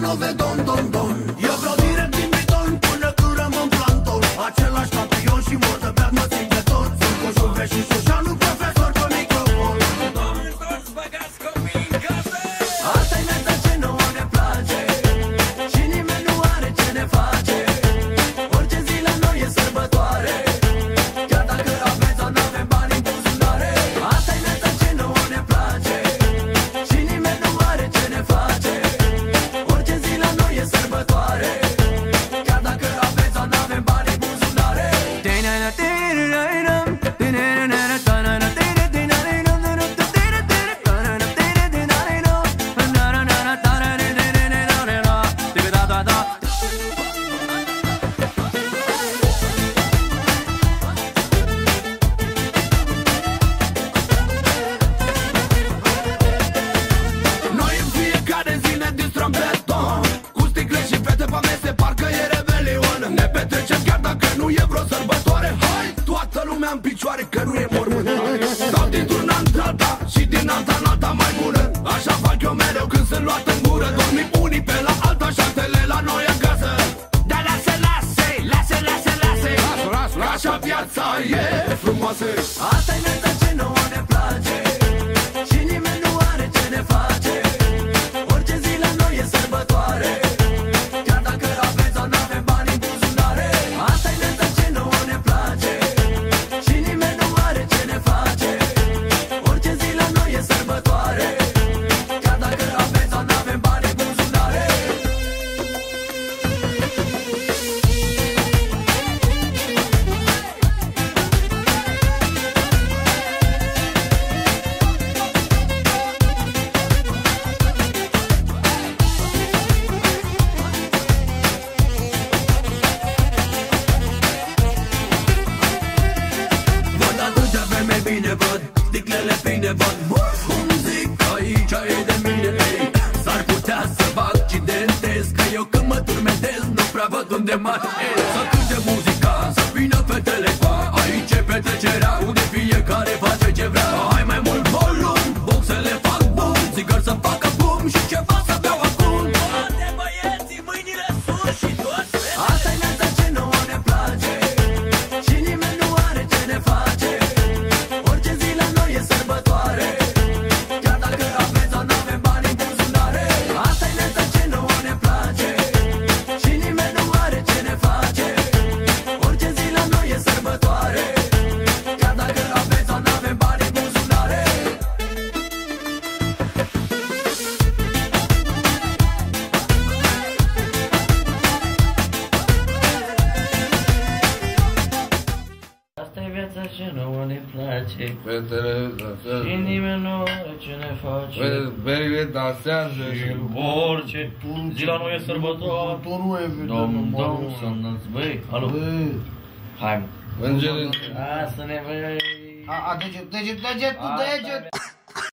don, don, don. Eu vreau direct din beton până când rămân plancton Același campion și mor de beat mă țin în picioare, că nu e mormântare Stau dintr-un an într-alta și din alta în alta mai bună. Așa fac eu mereu când sunt luat în gură. Dormim unii pe la alta și altele la noi acasă. Dar lasă, lasă, lasă, lasă, lasă Lasă, lasă, lasă Așa viața e frumoasă. Asta-i bine văd Sticlele pline văd Cum zic aici e de mine ei? S-ar putea să vă accidentez Că eu când mă turmentez Nu prea văd unde mă atez Să cânte muzica, să vină fetele cu Aici e petrecerea Unde fiecare face ce vrea. Hai mai mult volum Boxele fac bum Țigări să facă bum Și ceva să ce nouă ne place. Fetele Și dansează. nimeni nu are ce ne face. Fetele- Berile dansează. Și și... orice zi la noi e sărbătoare. Tu nu e vedem, Dom, mă, dom, mă. să înălți. Băi, alo. Bă, Hai mă. Îngere... Hai să ne vei A, a, deget,